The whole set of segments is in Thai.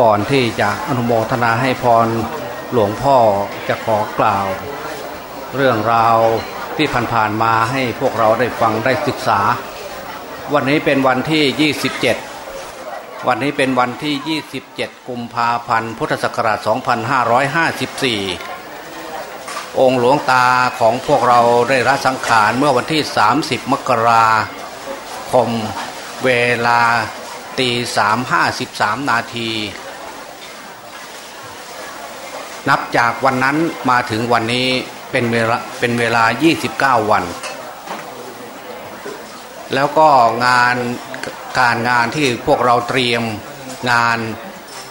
ก่อนที่จะอนุโมทนาให้พรหลวงพ่อจะขอกล่าว เรื่องราวที่ผ่านๆมาให้พวกเราได้ฟังได้ศึกษา วันนี้เป็นวันที่ 27 วันนี้เป็นวันที่ 27 กุมภาพันธ์พุทธศักราช 2554 องค์หลวงตาของพวกเราได้รับสังขารเมื่อวันที่ 30 มกราคมเวลาตีสามห้าสิบสามนาที นับจากวันนั้นมาถึงวันนี้เป็นเวลาเป็นเวลา 29 วัน แล้วก็งานการงานที่พวกเราเตรียมงาน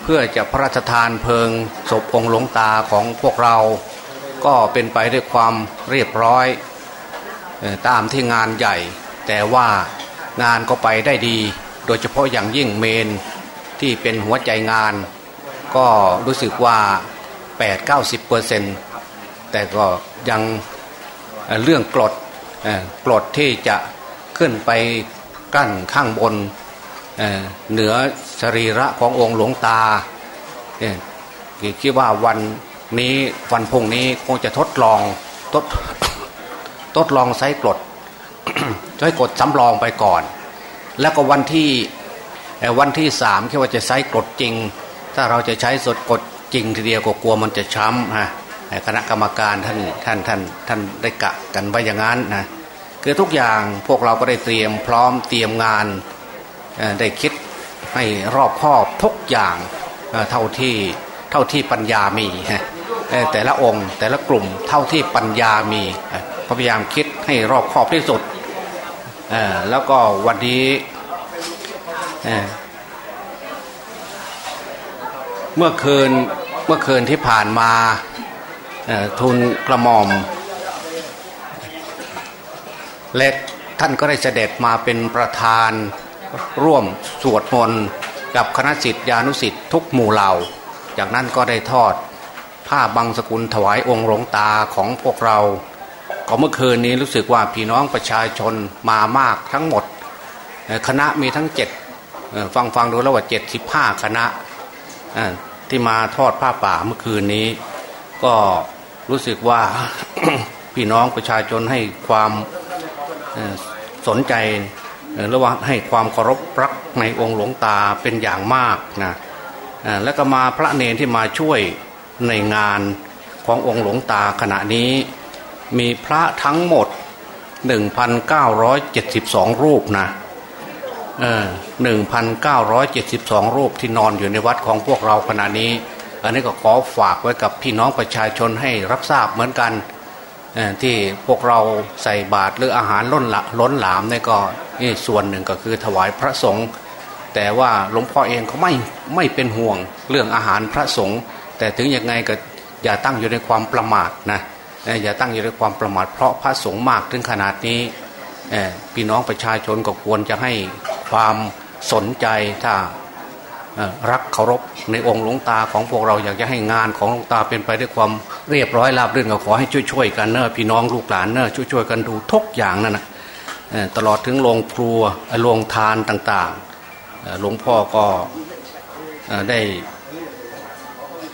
เพื่อจะพระราชทานเพลิงศพองค์หลวงตาของพวกเรา ก็เป็นไปด้วยความเรียบร้อยตามที่งานใหญ่ แต่ว่างานก็ไปได้ดี โดยเฉพาะอย่างยิ่งเมนที่เป็นหัวใจงาน ก็รู้สึกว่า 8-90%เปอร์เซ็นต์แต่ก็ยังเรื่องกรดกรดที่จะขึ้นไปกั้นข้างบนเหนือสรีระขององค์หลวงตาคิดว่าวันนี้วันพุ่งนี้คงจะทดลองทดทดลองใช้กรดใช้กรดสำรองไปก่อน แล้วก็วันที่วันที่สามคิดว่าจะใช้กรดจริง ถ้าเราจะใช้สดกรด จริงทีเดียวก็กลัวมันจะช้ำฮะคณะกรรมการท่านท่านท่านท่านได้กะกันไว้อย่างนั้นนะคือทุกอย่างพวกเราก็ได้เตรียมพร้อมเตรียมงานได้คิดให้รอบคอบทุกอย่างเท่าที่เท่าที่ปัญญามีแต่ละองค์แต่ละกลุ่มเท่าที่ปัญญามีพยายามคิดให้รอบคอบที่สุดแล้วก็วันนี้ เมื่อคืนเมื่อคืนที่ผ่านมาทุนกระหม่อม เล็กท่านก็ได้เสด็จมาเป็นประธานร่วมสวดมนต์กับคณะสิทธิานุสิทธิ์ทุกหมู่เหล่า จากนั้นก็ได้ทอดผ้าบางสกุลถวายองค์หลวงตาของพวกเราก็เมื่อคืนนี้รู้สึกว่าพี่น้องประชาชนมามากทั้งหมด คณะมีทั้งเจ็ดฟังฟังดูแล้วว่าเจ็ดสิบห้าคณะ ที่มาทอดผ้าป่าเมื่อคืนนี้ ก็รู้สึกว่าพี่น้องประชาชนให้ความสนใจรือว่าให้ความเคารพรักในองค์หลวงตาเป็นอย่างมากนะแล้วก็มาพระเนรที่มาช่วยในงานขององค์หลวงตาขณะนี้มีพระทั้งหมด 1,972 รูปนะ เออ1,972รูปที่นอนอยู่ในวัดของพวกเราขณะนี้ อันนี้ก็ขอฝากไว้กับพี่น้องประชาชนให้รับทราบเหมือนกันที่พวกเราใส่บาตรหรืออาหารล้นละล้นหลามนี่ก็นี่ส่วนหนึ่งก็คือถวายพระสงฆ์แต่ว่าหลวงพ่อเองเขาไม่ไม่เป็นห่วงเรื่องอาหารพระสงฆ์แต่ถึงยังไงก็อย่าตั้งอยู่ในความประมาทนะอย่าตั้งอยู่ในความประมาทเพราะพระสงฆ์มากถึงขนาดนี้พี่น้องประชาชนก็ควรจะให้ ความสนใจถ้ารักเคารพในองค์หลวงตาของพวกเราอยากจะให้งานของหลวงตาเป็นไปด้วยความเรียบร้อยราบรื่นก็ขอให้ช่วยๆกันเนอะพี่น้องลูกหลานเนอะช่วยๆกันดูทุกอย่างนั่นนะตลอดถึงโรงครัวโรงทานต่างๆหลวงพ่อก็ได้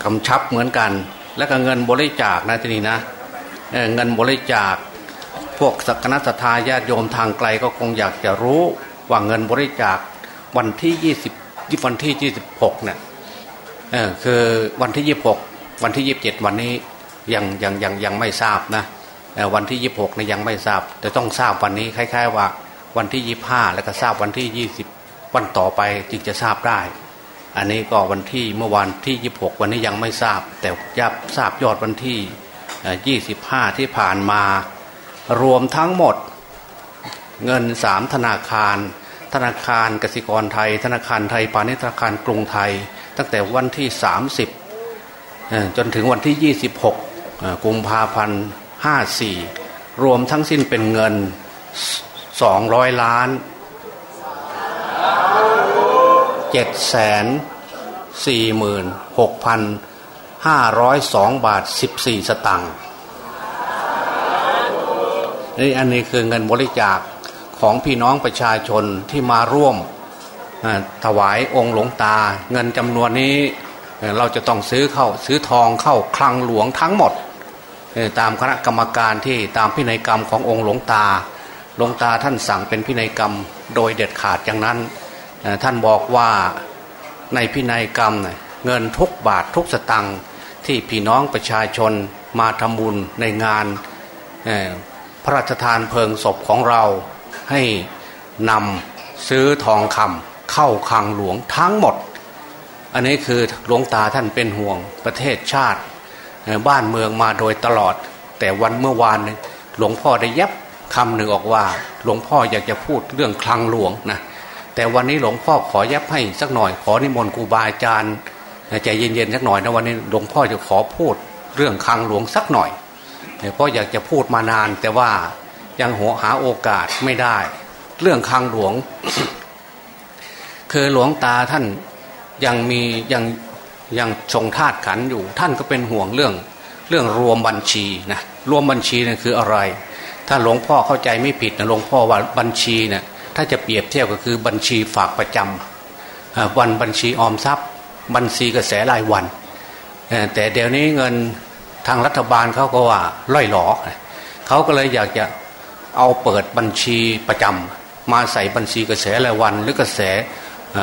กำชับเหมือนกัน และก็เงินบริจาคนะทีนี้นะเงินบริจาค พวกสักนัตทาญาติโยมทางไกลก็คงอยากจะรู้ ว่าเงินบริจาควันที่ยี่สิบวันที่ยี่สิบหกเนี่ยคือวันที่ยี่บหกวันที่ยี่บเจ็ดวันนี้ยังยังยังยังไม่ทราบนะวันที่ยี่บหกเนี่ยยังไม่ทราบ แต่ต้องทราบวันนี้คล้าย ๆ ว่าวันที่ยี่ห้าแล้วก็ทราบวันที่ยี่สิบวันต่อไปจึงจะทราบได้ อันนี้ก็วันที่เมื่อวันที่ยี่บหกวันนี้ยังไม่ทราบ แต่ยับทราบยอดวันที่25ที่ผ่านมารวมทั้งหมด เงินสามธนาคาร ธนาคารกสิกรไทย ธนาคารไทยพาณิชย์ธนาคารกรุงไทย ตั้งแต่วันที่ 30 จนถึงวันที่ 26 กุมภาพันธ์ 54 รวมทั้งสิ้นเป็นเงิน 200 ล้าน7แสน4หมื่น6พัน502 บาท 14 สตังค์นี่อันนี้คือเงินบริจาค ของพี่น้องประชาชนที่มาร่วมถวายองค์หลวงตา เงินจำนวนนี้เราจะต้องซื้อเข้าซื้อทองเข้าคลังหลวงทั้งหมด ตามคณะกรรมการที่ตามพินัยกรรมขององค์หลวงตาหลวงตาท่านสั่งเป็นพินัยกรรมโดยเด็ดขาดอย่างนั้น ท่านบอกว่าในพินัยกรรมเงินทุกบาททุกสตังค์ที่พี่น้องประชาชนมาทำบุญในงานพระราชทานเพลิงศพของเรา ให้นำซื้อทองคำเข้าคลังหลวงทั้งหมด อันนี้คือหลวงตาท่านเป็นห่วงประเทศชาติ บ้านเมืองมาโดยตลอด แต่วันเมื่อวานหลวงพ่อได้ยับคำหนึ่งออกว่า หลวงพ่ออยากจะพูดเรื่องคลังหลวงนะแต่วันนี้หลวงพ่อขอยับให้สักหน่อยขอนิมนต์ครูบาอาจารย์ใจเย็นๆสักหน่อยนะวันนี้หลวงพ่อจะขอพูดเรื่องคลังหลวงสักหน่อยเพราะอยากจะพูดมานานแต่ว่า ยังหัวหาโอกาสไม่ได้ เรื่องคลังหลวง คือหลวงตาท่านยังมียังยังชงธาตุขันอยู่ ท่านก็เป็นห่วงเรื่องเรื่องรวมบัญชีนะรวมบัญชีนี่คืออะไร ถ้าหลวงพ่อเข้าใจไม่ผิดนะหลวงพ่อว่าบัญชีเนะี่ยถ้าจะเปรียบเทียบก็คือบัญชีฝากประจำวันบัญชีออมทรัพย์ บัญชีกระแสรายวัน แต่เดี๋ยวนี้เงินทางรัฐบาลเขาก็ว่าล่อยหลอเขาก็เลยอยากจะ เอาเปิดบัญชีประจำมาใส่บัญชีกระแสรายวัน หรือกระแส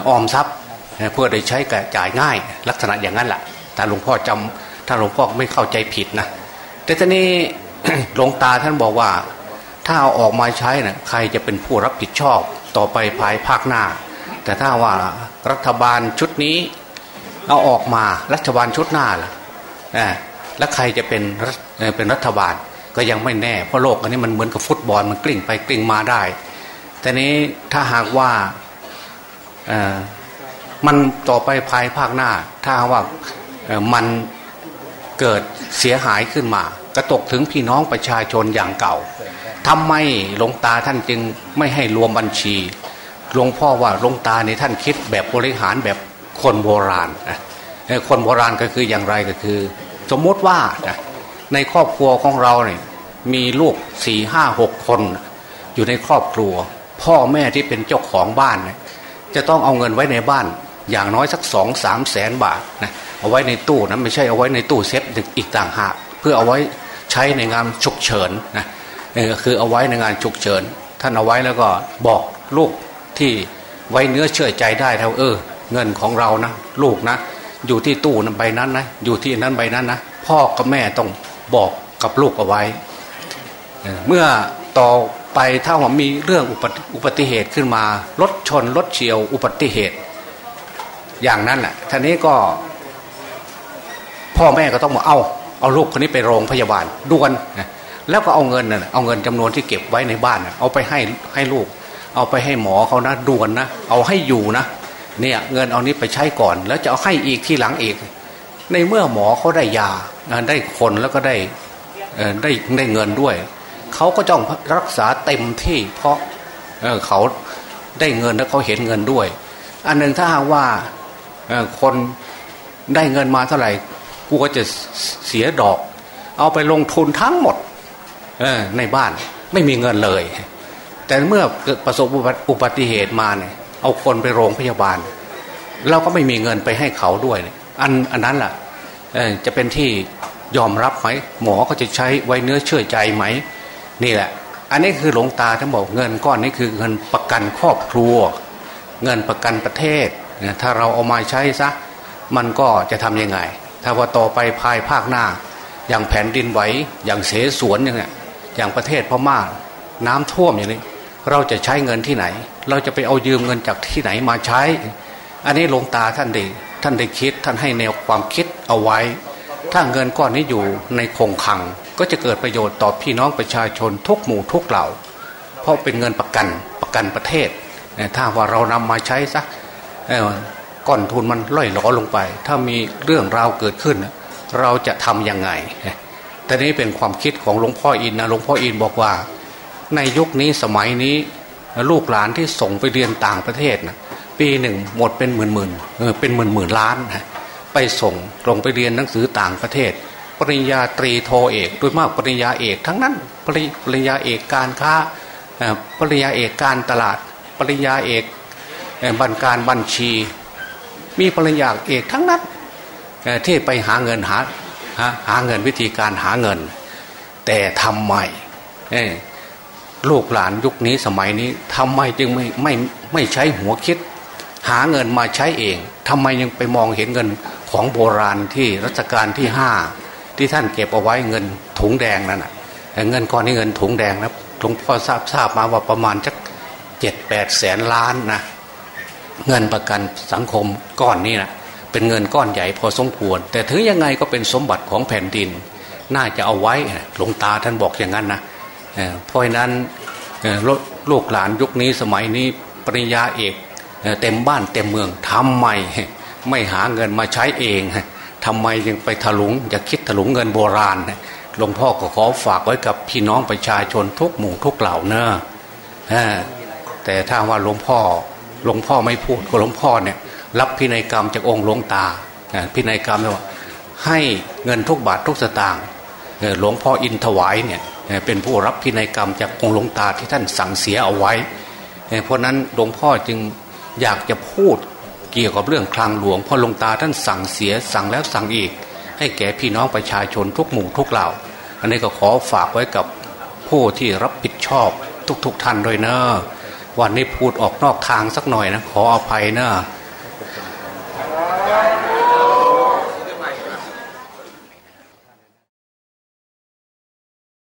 ออมทรัพย์ เพื่อได้ใช้จ่ายง่าย ลักษณะอย่างนั้นแหละถ้าหลวงพ่อจำถ้าหลวงพ่อไม่เข้าใจผิดนะแต่ทีนี้หลวงตาท่านบอกว่า ถ้าเอาออกมาใช้นะ่ะใครจะเป็นผู้รับผิดชอบต่อไปภายภาคหน้า แต่ถ้าว่ารัฐบาลชุดนี้เอาออกมารัฐบาลชุดหน้าล่ะแล้วใครจะเป็นเป็นรัฐบาล ก็ยังไม่แน่เพราะโลกอันนี้มันเหมือนกับฟุตบอลมันกลิ้งไปกลิ้งมาได้แต่นี้ถ้าหากว่ามันต่อไปภายภาคหน้า ถ้าว่ามันเกิดเสียหายขึ้นมา กระตกถึงพี่น้องประชาชนอย่างเก่าทำไมหลวงตาท่านจึงไม่ให้รวมบัญชีหลวงพ่อว่าหลวงตาในท่านคิดแบบบริหารแบบคนโบราณคนโบราณก็คืออย่างไรก็คือ สมมติว่าในครอบครัวของเราเนี่ย มีลูกสี่ห้าหกคน อยู่ในครอบครัว พ่อแม่ที่เป็นเจ้าของบ้านเนี่ยจะต้องเอาเงินไว้ในบ้าน อย่างน้อยสักสองสามแสนบาทนะเอาไว้ในตู้นะไม่ใช่เอาไว้ในตู้เซฟอีกต่างหาก เพื่อเอาไว้ใช้ในงานฉุกเฉินนะคือเอาไว้ในงานฉุกเฉิน ท่านเอาไว้แล้วก็บอกลูกที่ไว้เนื้อเชื่อใจได้เท่าเออ เงินของเรานะลูกนะ อยู่ที่ตู้นั้นใบนั้นนะอยู่ที่นั้นใบนั้นนะพ่อกับแม่ต้องบอกกับลูกเอาไว้ เมื่อต่อไปถ้าว่ามีเรื่องอุบัติเหตุขึ้นมารถชนรถเฉียวอุบัติเหตุ อย่างนั้นแหละท่านี้ก็ พ่อแม่ก็ต้องมาเอาเอาลูกคนนี้ไปโรงพยาบาลด่วนแล้วก็เอาเงินน่ะเอาเงินจำนวนที่เก็บไว้ในบ้านเอาไปให้ให้ลูก เอาไปให้หมอเขานะด่วนนะเอาให้อยู่นะเนี่ยเงินเอานี้ไปใช้ก่อน แล้วจะเอาให้อีกที่หลังอีก ในเมื่อหมอเขาได้ยาได้คนแล้วก็ได้ได้ได้เงินด้วย เขาก็จ้องรักษาเต็มที่เพราะเเขาได้เงินแล้วเขาเห็นเงินด้วย อันหนึ่งถ้าหากว่าคนได้เงินมาเท่าไหร่กูก็จะเสียดอก เอาไปลงทุนทั้งหมดในบ้านไม่มีเงินเลย แต่เมื่อเกิดประสบอุบัติเหตุมาเนี่ยเอาคนไปโรงพยาบาล เราก็ไม่มีเงินไปให้เขาด้วยอันอันนั้นล่ะจะเป็นที่ยอมรับไหมหมอเขาจะใช้ไว้เนื้อเชื่อใจไหม นี่แหละ อันนี้คือหลวงตาท่านบอกเงินก้อนนี้คือเงินประกันครอบครัว เงินประกันประเทศถ้าเราเอามาใช้ซะมันก็จะทํำยังไง ถ้าว่าต่อไปภายภาคหน้า อย่างแผ่นดินไหวอย่างเสสวนอย่างเนี้ยอย่างประเทศพม่าน้ำท่วมอย่างนี้ เราจะใช้เงินที่ไหน เราจะไปเอายืมเงินจากที่ไหนมาใช้ อันนี้หลวงตาท่านได้ท่านได้คิดท่านให้แนวความคิดเอาไว้ ถ้าเงินก้อนนี้อยู่ในคงคัง ก็จะเกิดประโยชน์ต่อพี่น้องประชาชนทุกหมู่ทุกเหล่า เพราะเป็นเงินประกันประกันประเทศ ถ้าว่าเรานำมาใช้สักก้อนทุนมันล่อยหลอลงไป ถ้ามีเรื่องราวเกิดขึ้น เราจะทำยังไงแต่นี้เป็นความคิดของหลวงพ่ออินนะหลวงพ่ออินบอกว่า ในยุคนี้สมัยนี้ลูกหลานที่ส่งไปเรียนต่างประเทศนะปีหนึ่งหมดเป็นหมื่นหมื่นเออเป็นหมื่นหมื่นล้านนะไปส่งลงไปเรียนหนังสือต่างประเทศ ปริญญาตรีโทเอกโดยมากปริญญาเอกทั้งนั้นปริปริญญาเอกการค้าปริญญาเอกการตลาด ปริญญาเอกบัญการบัญชี มีปริญญาเอกทั้งนั้นที่ไปหาเงินหาหาเงินวิธีการหาเงิน แต่ทำไมลูกหลานยุคนี้สมัยนี้ทำไมจึงไม่ไม่ไม่ใช้หัวคิด หาเงินมาใช้เองทำไมยังไปมองเห็นเงินของโบราณที่รัชกาลที่ห้า ที่ท่านเก็บเอาไว้เงินถุงแดงนั่นนะเงินก้อนนี้เงินถุงแดงนะหลวงพ่อทราบทราบมาว่าประมาณจักเจ็ดแปดแสนล้านนะเงินประกันสังคมก้อนนี้นะเป็นเงินก้อนใหญ่พอสมควร แต่ถึงยังไงก็เป็นสมบัติของแผ่นดิน น่าจะเอาไว้หลวงตาท่านบอกอย่างนั้นนะเพราะนั้นลูกหลานยุคนี้สมัยนี้ปริญญาเอกเต็มบ้านเต็มเมืองทำไมไม่หาเงินมาใช้เอง ทำไมยังไปถลุงอยากคิดถลุงเงินโบราณหลวงพ่อก็ขอฝากไว้กับพี่น้องประชาชนทุกหมู่ทุกเหล่าเนอะแต่ถ้าว่าหลวงพ่อหลวงพ่อไม่พูดก็หลวงพ่อเนี่ยรับพินัยกรรมจากองค์หลวงตาพินัยกรรมว่าให้เงินทุกบาททุกสตางค์หลวงพ่ออินถวายเนี่ยเป็นผู้รับพินัยกรรมจากองค์หลวงตาที่ท่านสั่งเสียเอาไว้ เพราะนั้นหลวงพ่อจึงอยากจะพูด กี่ยวกับเรื่องคลังหลวงพ่อลงตาท่านสั่งเสียสั่งแล้วสั่งอีก ให้แก่พี่น้องประชาชนทุกหมู่ทุกเหล่า อันนี้ก็ขอฝากไว้กับผู้ที่รับผิดชอบทุกๆทท่านด้วยเนอะวันนี้พูดออกนอกทางสักหน่อยนะขออภัยเนอะ